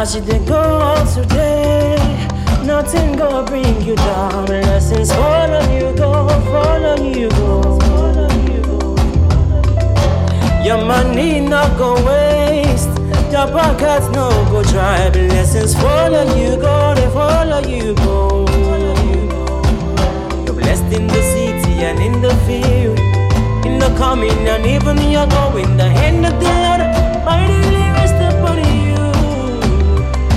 As you dey go out today, nothing gonna bring you down. Blessings follow you go, follow you Your money no go waste, your pockets no go dry. Blessings follow you go, they follow you go. You're blessed in the city and in the field, in the coming and even you're going. The hand of the Lord mightily rest upon you.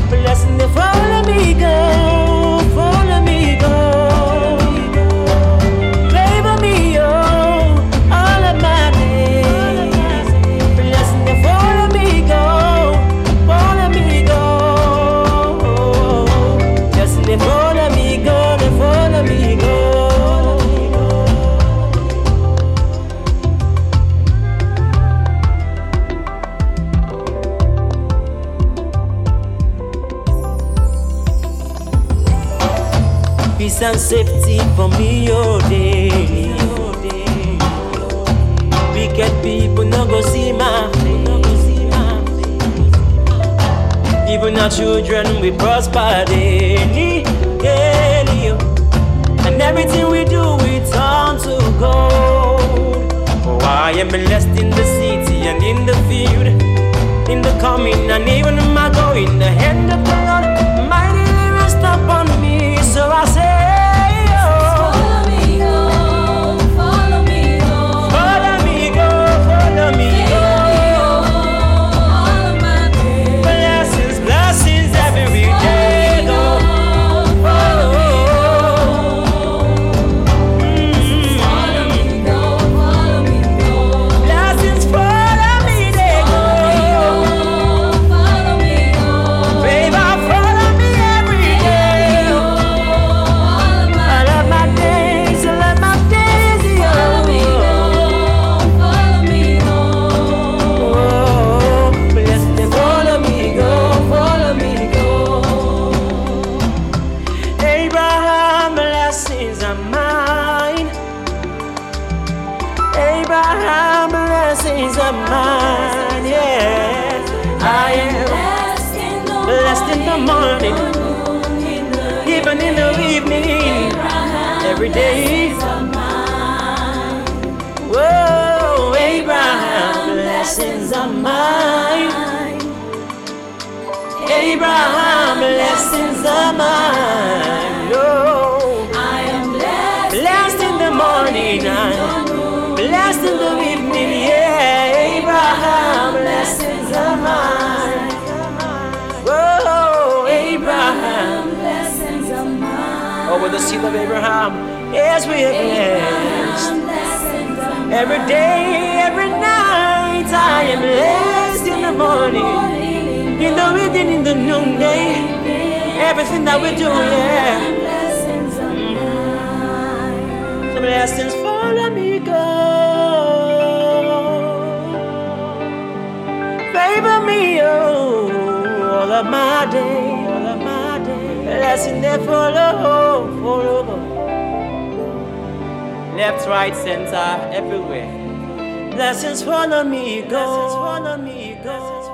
Blessing they follow me go, Peace and safety for me, oh daily. Wicked people no go see my face. Even our children we prosper daily, daily. oh. And everything we do we turn to gold. Oh, I am blessed in the city and in the field, in the coming and even in my going. The hand of the blessings are mine. Yeah, I am Blessed in the morning, even in the evening, every day. Whoa, Abraham, blessings are mine. Abraham, blessings are mine. Oh, I am blessed in the morning, blessed in the evening. Yeah, the seed of Abraham, are blessed. Every day, every night, I am blessed in the morning, in the evening, in the noonday. Everything that we do, yeah. The blessings follow me, go. Favor me, oh, all of my day, all of my Blessing they follow, follow. Left, right, center, everywhere. Blessings follow me, go. Blessings follow me, go.